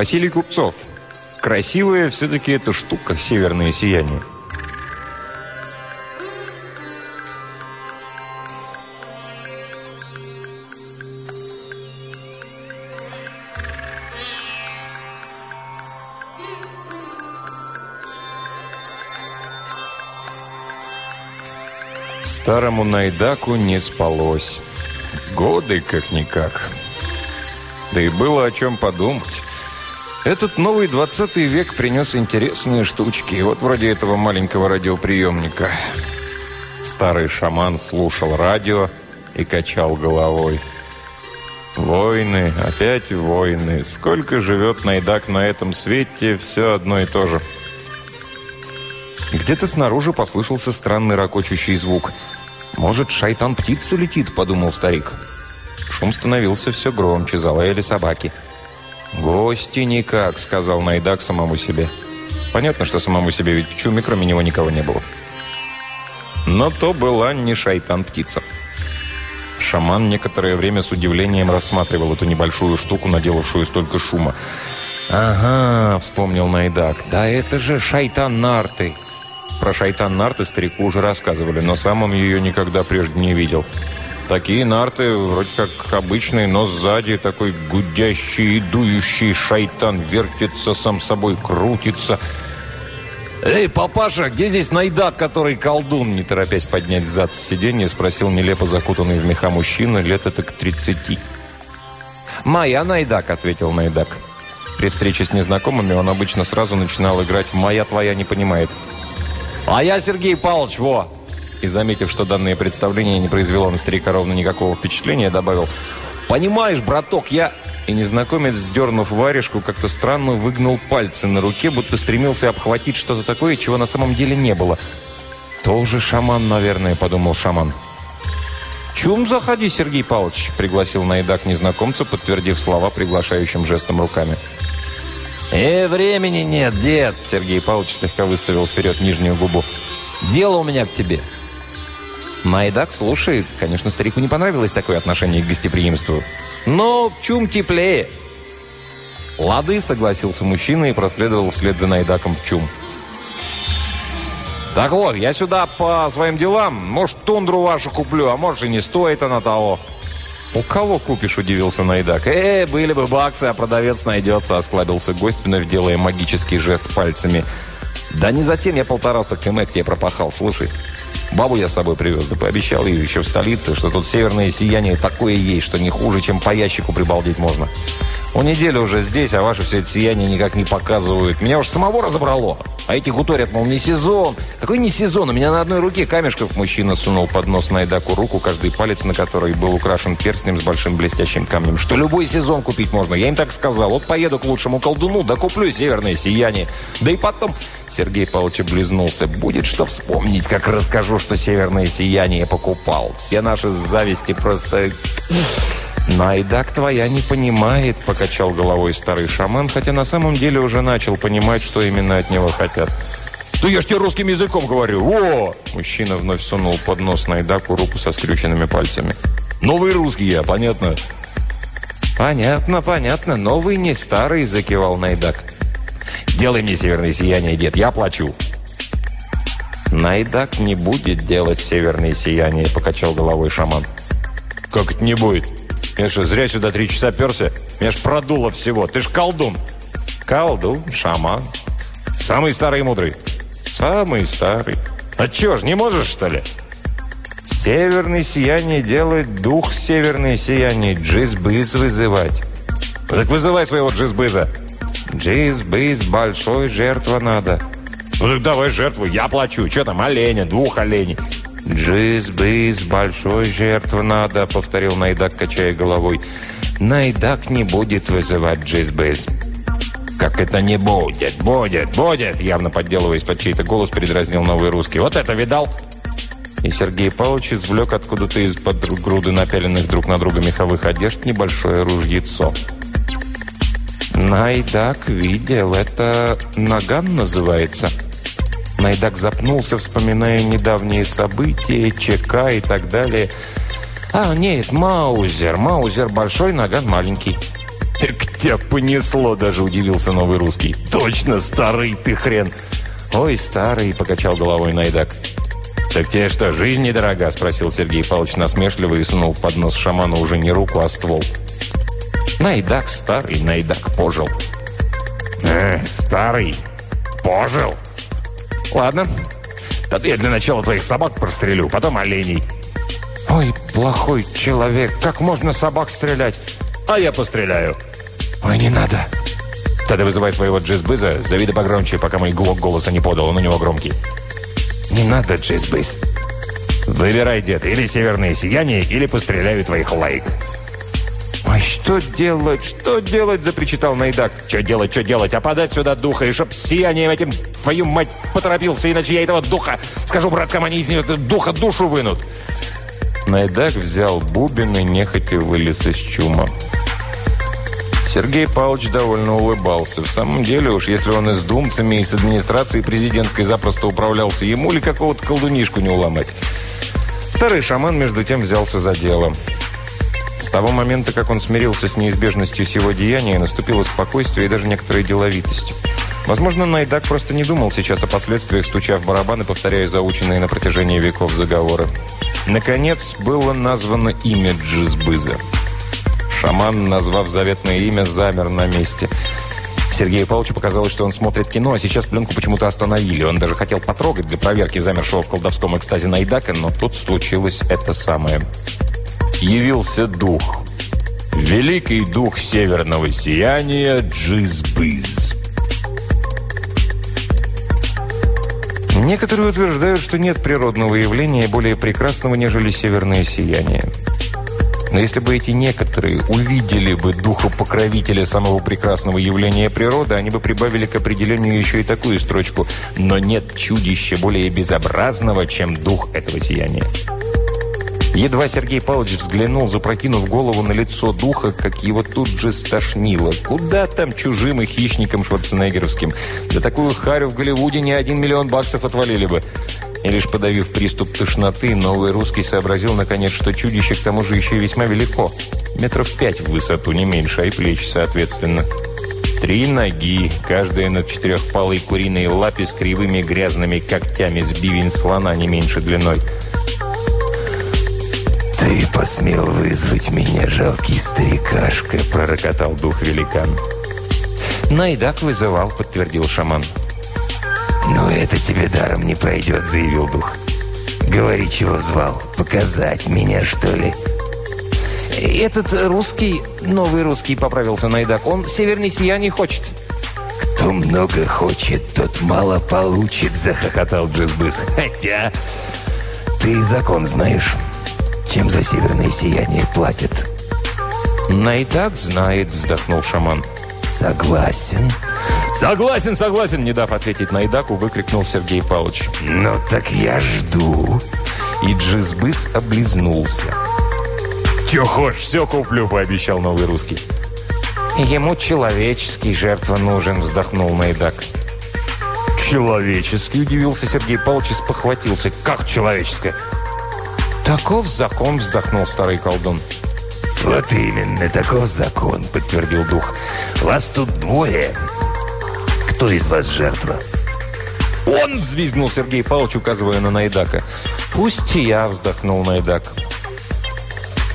Василий Купцов. Красивая все-таки эта штука, северное сияние. Старому Найдаку не спалось. Годы как-никак. Да и было о чем подумать. Этот новый 20 век принес интересные штучки. Вот вроде этого маленького радиоприемника. Старый шаман слушал радио и качал головой. Войны, опять войны. Сколько живет Найдак на этом свете, все одно и то же. Где-то снаружи послышался странный ракочущий звук. «Может, шайтан-птица летит?» – подумал старик. Шум становился все громче, залаяли собаки. «Гости никак», – сказал Найдак самому себе. Понятно, что самому себе, ведь в чуме кроме него никого не было. Но то была не шайтан-птица. Шаман некоторое время с удивлением рассматривал эту небольшую штуку, наделавшую столько шума. «Ага», — вспомнил Найдак, — «да это же шайтан-нарты». Про шайтан-нарты старику уже рассказывали, но сам он ее никогда прежде не видел. Такие нарты, вроде как обычные, но сзади такой гудящий и шайтан вертится, сам собой крутится. «Эй, папаша, где здесь найдак, который колдун?» Не торопясь поднять зад с сиденья, спросил нелепо закутанный в меха мужчина лет это к тридцати. «Моя найдак», — ответил найдак. При встрече с незнакомыми он обычно сразу начинал играть «Моя твоя не понимает». «А я Сергей Павлович, во!» И, заметив, что данное представление не произвело на старика ровно никакого впечатления, добавил «Понимаешь, браток, я...» И незнакомец, сдернув варежку, как-то странно выгнул пальцы на руке, будто стремился обхватить что-то такое, чего на самом деле не было. «Тоже шаман, наверное», — подумал шаман. «Чум заходи, Сергей Павлович», — пригласил Найдак незнакомца, подтвердив слова приглашающим жестом руками. «Э, времени нет, дед!» Сергей Павлович слегка выставил вперед нижнюю губу. «Дело у меня к тебе!» Майдак слушает. Конечно, старику не понравилось такое отношение к гостеприимству. «Но чум теплее!» «Лады», — согласился мужчина и проследовал вслед за Найдаком в чум. «Так вот, я сюда по своим делам. Может, тундру вашу куплю, а может, и не стоит она того». «У кого купишь?» – удивился Найдак. «Э, были бы баксы, а продавец найдется», – осклабился гость, вновь делая магический жест пальцами. «Да не затем я полтораста км тебе пропахал, слушай. Бабу я с собой привез, да пообещал ее еще в столице, что тут северное сияние такое есть, что не хуже, чем по ящику прибалдеть можно. У неделю уже здесь, а ваши все это сияние никак не показывают. Меня уж самого разобрало. А эти гуторят, мол, не сезон. Какой не сезон? У меня на одной руке камешков мужчина сунул под нос Найдаку руку, каждый палец на которой был украшен перстнем с большим блестящим камнем. Что любой сезон купить можно. Я им так сказал. Вот поеду к лучшему колдуну, да куплю северное сияние. Да и потом... Сергей Павлович облизнулся. Будет что вспомнить, как расскажу, что северное сияние покупал. Все наши зависти просто... «Найдак твоя не понимает», — покачал головой старый шаман, хотя на самом деле уже начал понимать, что именно от него хотят. «Да я ж тебе русским языком говорю! Во!» Мужчина вновь сунул под нос Найдаку руку со скрюченными пальцами. «Новый русский я, понятно?» «Понятно, понятно. Новый, не старый», — закивал Найдак. «Делай мне северное сияние, дед, я плачу». «Найдак не будет делать северное сияние», — покачал головой шаман. «Как это не будет?» Я что, зря сюда три часа перся? Меня ж продуло всего. Ты ж колдун. Колдун, шаман. Самый старый и мудрый. Самый старый. А чё ж, не можешь, что ли? Северное сияние делает дух северное сияние. Джизбыз вызывать. Так вызывай своего джизбыза. Джизбыз, большой жертва надо. Ну так давай жертву, я плачу. Что там, оленя, двух оленей. «Джиз-быз, большой жертв надо», — повторил Найдак, качая головой. «Найдак не будет вызывать джиз-быз». «Как это не будет? Будет, будет!» Явно подделываясь под чей-то голос, передразнил новый русский. «Вот это видал?» И Сергей Павлович извлек откуда-то из-под груды напяленных друг на друга меховых одежд небольшое ружьецо. «Найдак видел. Это наган называется». Найдак запнулся, вспоминая недавние события, ЧК и так далее. «А, нет, Маузер. Маузер большой, наган маленький». «К тебе понесло!» – даже удивился новый русский. «Точно, старый ты хрен!» «Ой, старый!» – покачал головой Найдак. «Так тебе что, жизнь недорога?» – спросил Сергей Павлович насмешливо и сунул под нос шамана уже не руку, а ствол. Найдак старый, Найдак пожил. «Э, старый, пожил?» «Ладно, тогда я для начала твоих собак прострелю, потом оленей». «Ой, плохой человек, как можно собак стрелять?» «А я постреляю». «Ой, не надо». «Тогда вызывай своего джизбыза, зови да погромче, пока мой глок голоса не подал, он у него громкий». «Не надо, джизбыз». «Выбирай, дед, или северные сияния, или постреляю твоих лайк». «А что делать, что делать?» – запричитал Найдак. «Что делать, что делать? А подать сюда духа, и чтоб сиянием этим, твою мать, поторопился, иначе я этого духа, скажу браткам, они из него духа душу вынут». Найдак взял бубен и нехотя вылез из чума. Сергей Павлович довольно улыбался. В самом деле уж, если он и с думцами, и с администрацией президентской запросто управлялся, ему ли какого-то колдунишку не уломать. Старый шаман, между тем, взялся за дело. С того момента, как он смирился с неизбежностью сего деяния, наступило спокойствие и даже некоторая деловитость. Возможно, Найдак просто не думал сейчас о последствиях, стуча в барабан и повторяя заученные на протяжении веков заговоры. Наконец, было названо имя Джизбыза. Шаман, назвав заветное имя, замер на месте. Сергею Павловичу показалось, что он смотрит кино, а сейчас пленку почему-то остановили. Он даже хотел потрогать для проверки замершего в колдовском экстазе Найдака, но тут случилось это самое. Явился дух. Великий дух северного сияния Джизбыз. Некоторые утверждают, что нет природного явления более прекрасного, нежели северное сияние. Но если бы эти некоторые увидели бы духа покровителя самого прекрасного явления природы, они бы прибавили к определению еще и такую строчку «Но нет чудища более безобразного, чем дух этого сияния». Едва Сергей Павлович взглянул, запрокинув голову на лицо духа, как его тут же стошнило. Куда там чужим и хищникам шварценеггеровским? Да такую харю в Голливуде не один миллион баксов отвалили бы. И лишь подавив приступ тошноты, новый русский сообразил, наконец, что чудище к тому же еще весьма велико. Метров пять в высоту, не меньше, а и плечи, соответственно. Три ноги, каждая на четырехпалой куриной лапе с кривыми грязными когтями, с бивень слона не меньше длиной. «Ты посмел вызвать меня, жалкий старикашка», — пророкотал дух великан. «Найдак вызывал», — подтвердил шаман. «Ну, это тебе даром не пройдет», — заявил дух. «Говори, чего звал. Показать меня, что ли?» «Этот русский, новый русский», — поправился Найдак, «он северный сияние хочет». «Кто много хочет, тот мало получит», — захохотал Джизбыс. «Хотя ты закон знаешь». Чем за северное сияние платят?» «Найдак знает», — вздохнул шаман. «Согласен». «Согласен, согласен!» Не дав ответить Найдаку, выкрикнул Сергей Павлович. «Ну так я жду!» И Джизбыс облизнулся. «Чё хочешь, все куплю!» – пообещал новый русский. «Ему человеческий жертва нужен», – вздохнул Найдак. «Человеческий?» – удивился Сергей Павлович и спохватился. «Как человеческое?» «Таков закон», — вздохнул старый колдун. «Вот именно, таков закон», — подтвердил дух. «Вас тут двое. Кто из вас жертва?» «Он!» — взвизгнул Сергей Павлович, указывая на Найдака. «Пусть и я!» — вздохнул Найдак.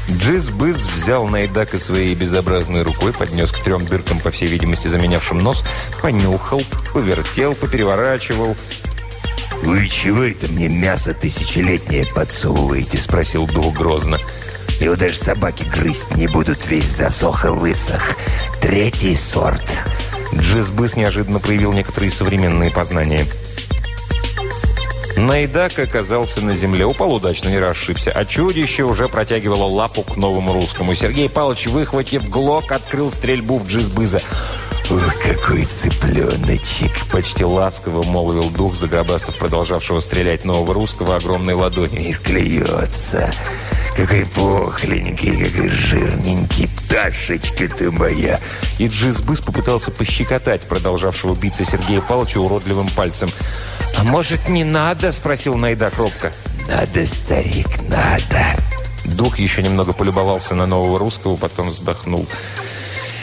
Джиз-быз взял Найдака своей безобразной рукой, поднес к трем дыркам, по всей видимости, заменявшим нос, понюхал, повертел, попереворачивал — «Вы чего это мне мясо тысячелетнее подсовываете?» – спросил дух грозно. «Его даже собаки грызть не будут, весь засох и высох. Третий сорт». Джизбыс неожиданно проявил некоторые современные познания. Найдак оказался на земле, упал удачно, не расшибся, а чудище уже протягивало лапу к новому русскому. Сергей Павлович, выхватив глок, открыл стрельбу в Джизбыза. «Ух, какой цыпленочек!» Почти ласково молвил дух Загробастов, продолжавшего стрелять нового русского огромной ладонью. «И вклеется! Какой пухленький, какой жирненький! Ташечка ты моя!» И Джизбыс попытался пощекотать продолжавшего биться Сергея Павловича уродливым пальцем. «А может, не надо?» – спросил Найдак робко. «Надо, старик, надо!» Дух еще немного полюбовался на нового русского, потом вздохнул.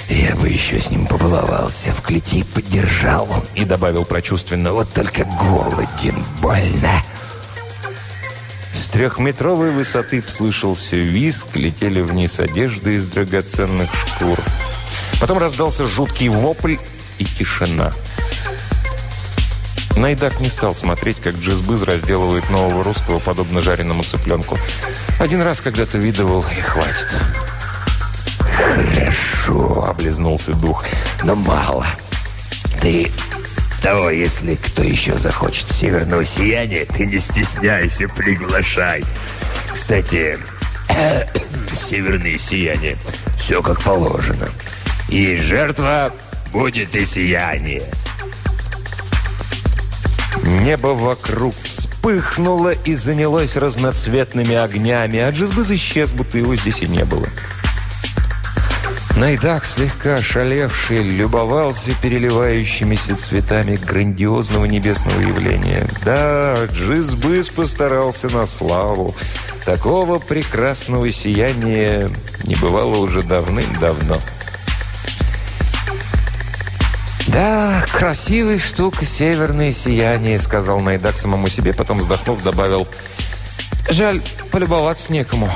Я бы еще с ним побаловался, в клети поддержал и добавил прочувственно, вот только голоден больно. С трехметровой высоты слышался виск, летели вниз одежды из драгоценных шкур. Потом раздался жуткий вопль и тишина. Найдак не стал смотреть, как Джизбыз разделывает нового русского, подобно жареному цыпленку. Один раз когда-то видывал, и хватит. «Хорошо», — облизнулся дух, — «но мало. Ты того, если кто еще захочет северного сияния, ты не стесняйся, приглашай. Кстати, северное сияние, все как положено. И жертва будет и сияние». Небо вокруг вспыхнуло и занялось разноцветными огнями, а Джизбыз исчез, будто его здесь и не было. Найдак, слегка ошалевший, любовался переливающимися цветами грандиозного небесного явления. Да, Джизбыс постарался на славу. Такого прекрасного сияния не бывало уже давным-давно. «Да, красивая штука, северное сияние», — сказал Найдак самому себе, потом вздохнув, добавил. «Жаль, полюбоваться некому».